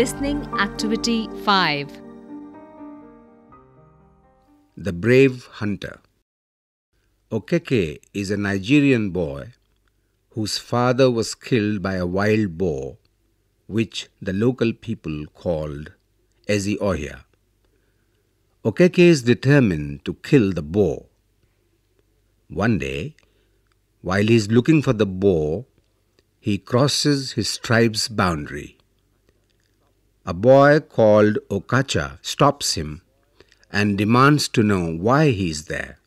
Listening Activity 5 The Brave Hunter. Okeke is a Nigerian boy whose father was killed by a wild boar, which the local people called Eziohia. Okeke is determined to kill the boar. One day, while he is looking for the boar, he crosses his tribe's boundary. A boy called Okacha stops him and demands to know why he is there.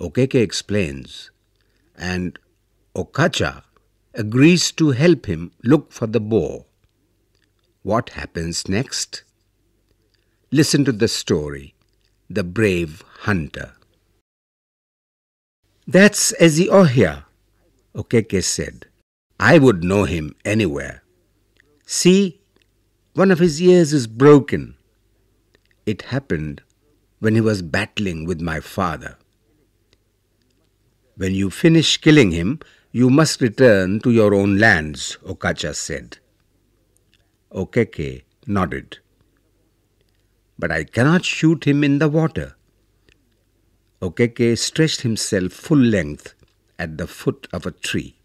Okeke explains, and Okacha agrees to help him look for the boar. What happens next? Listen to the story The Brave Hunter. That's Eziohia, Okeke said. I would know him anywhere. See, one of his ears is broken. It happened when he was battling with my father. When you finish killing him, you must return to your own lands, Okacha said. Okeke nodded. But I cannot shoot him in the water. Okeke stretched himself full length at the foot of a tree.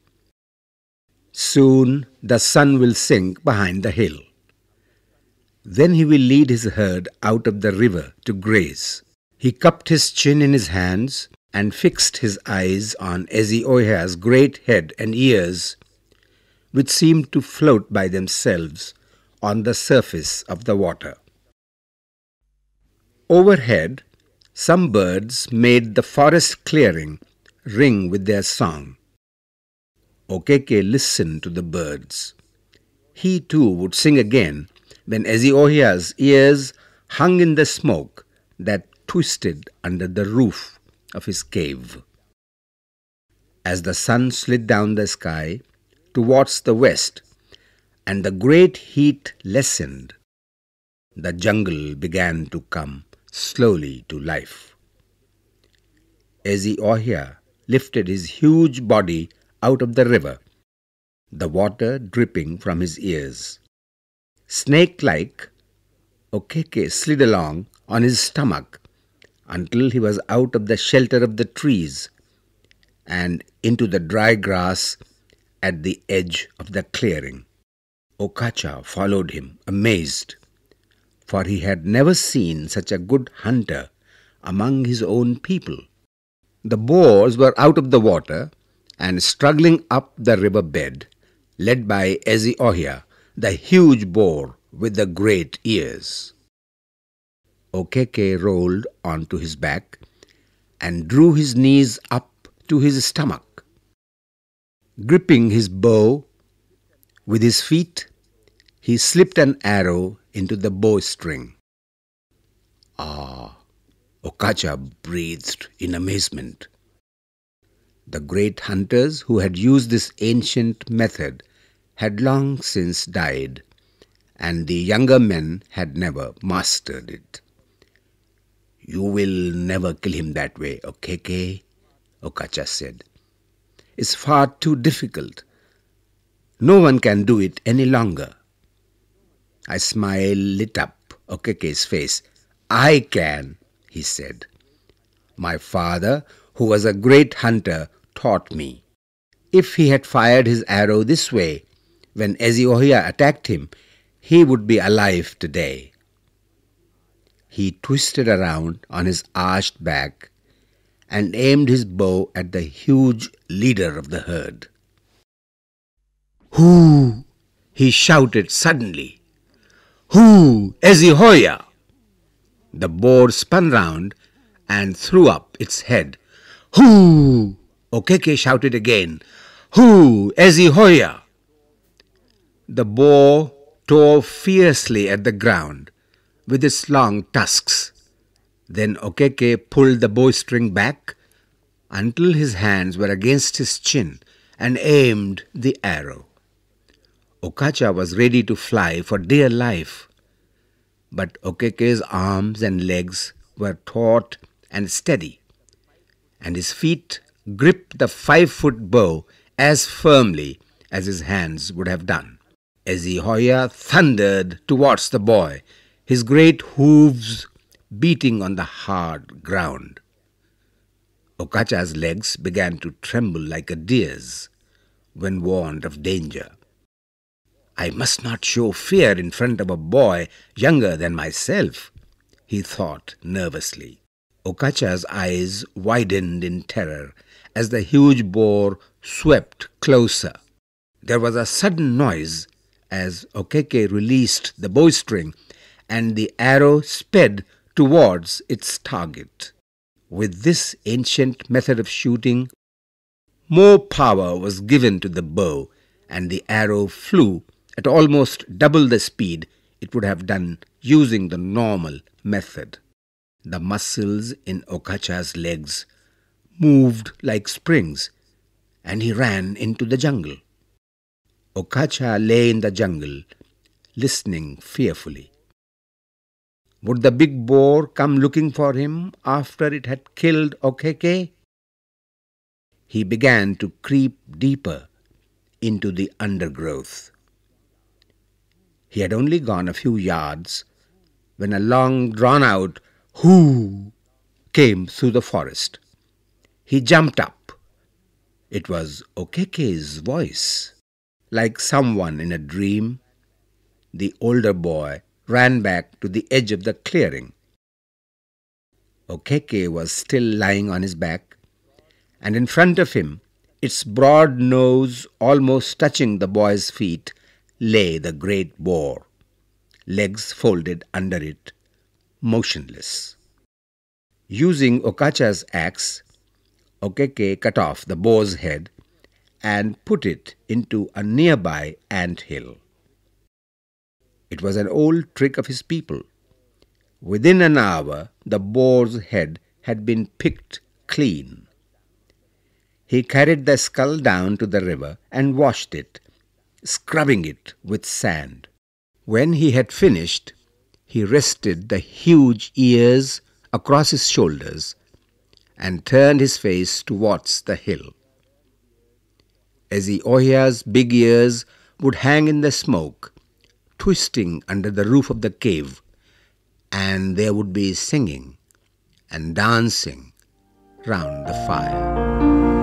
Soon the sun will sink behind the hill. Then he will lead his herd out of the river to graze. He cupped his chin in his hands and fixed his eyes on Eziohia's great head and ears, which seemed to float by themselves on the surface of the water. Overhead, some birds made the forest clearing ring with their song. Okeke listened to the birds. He too would sing again when Eziohia's oh, ears hung in the smoke that twisted under the roof of his cave. As the sun slid down the sky towards the west and the great heat lessened, the jungle began to come slowly to life. Eziohia lifted his huge body out of the river, the water dripping from his ears. Snake like, Okeke slid along on his stomach until he was out of the shelter of the trees and into the dry grass at the edge of the clearing. Okacha followed him, amazed, for he had never seen such a good hunter among his own people. The boars were out of the water and struggling up the river bed, led by Ezi Eziohia, the huge boar with the great ears. Okeke rolled onto his back and drew his knees up to his stomach. Gripping his bow with his feet, he slipped an arrow into the bowstring. Ah, Okacha breathed in amazement. The great hunters who had used this ancient method had long since died, and the younger men had never mastered it. You will never kill him that way, Okeke, Okacha said. It's far too difficult. No one can do it any longer. A smile lit up Okeke's face. I can, he said. My father, who was a great hunter, taught me. If he had fired his arrow this way when Eziohia attacked him, he would be alive today. He twisted around on his arched back and aimed his bow at the huge leader of the herd. Who? he shouted suddenly. Who? Eziohia! The boar spun round and threw up its head. Who? Okeke shouted again. Who? Eziohia! The boar tore fiercely at the ground with its long tusks. Then Okeke pulled the bowstring back until his hands were against his chin and aimed the arrow. Okacha was ready to fly for dear life, but Okeke's arms and legs were taut and steady, and his feet gripped the five foot bow as firmly as his hands would have done. Eziohia thundered towards the boy, his great hooves beating on the hard ground. Okacha's legs began to tremble like a deer's when warned of danger. I must not show fear in front of a boy younger than myself, he thought nervously. Okacha's eyes widened in terror as the huge boar swept closer. There was a sudden noise as Okeke released the bowstring and the arrow sped towards its target. With this ancient method of shooting, more power was given to the bow and the arrow flew at almost double the speed it would have done using the normal method. The muscles in Okacha's legs moved like springs, and he ran into the jungle. Okacha lay in the jungle, listening fearfully. Would the big boar come looking for him after it had killed Okeke? He began to creep deeper into the undergrowth. He had only gone a few yards when a long drawn out Who came through the forest. He jumped up. It was Okeke's voice. Like someone in a dream, the older boy ran back to the edge of the clearing. Okeke was still lying on his back, and in front of him, its broad nose almost touching the boy's feet, lay the great boar, legs folded under it, motionless. Using Okacha's axe, Okeke cut off the boar's head and put it into a nearby ant hill. It was an old trick of his people. Within an hour, the boar's head had been picked clean. He carried the skull down to the river and washed it, scrubbing it with sand. When he had finished, he rested the huge ears across his shoulders and turned his face towards the hill. Eziohia's big ears would hang in the smoke, twisting under the roof of the cave, and there would be singing and dancing round the fire.